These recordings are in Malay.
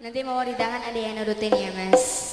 Nanti mau di tangan ada yang nurutin ya mas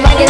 Like it.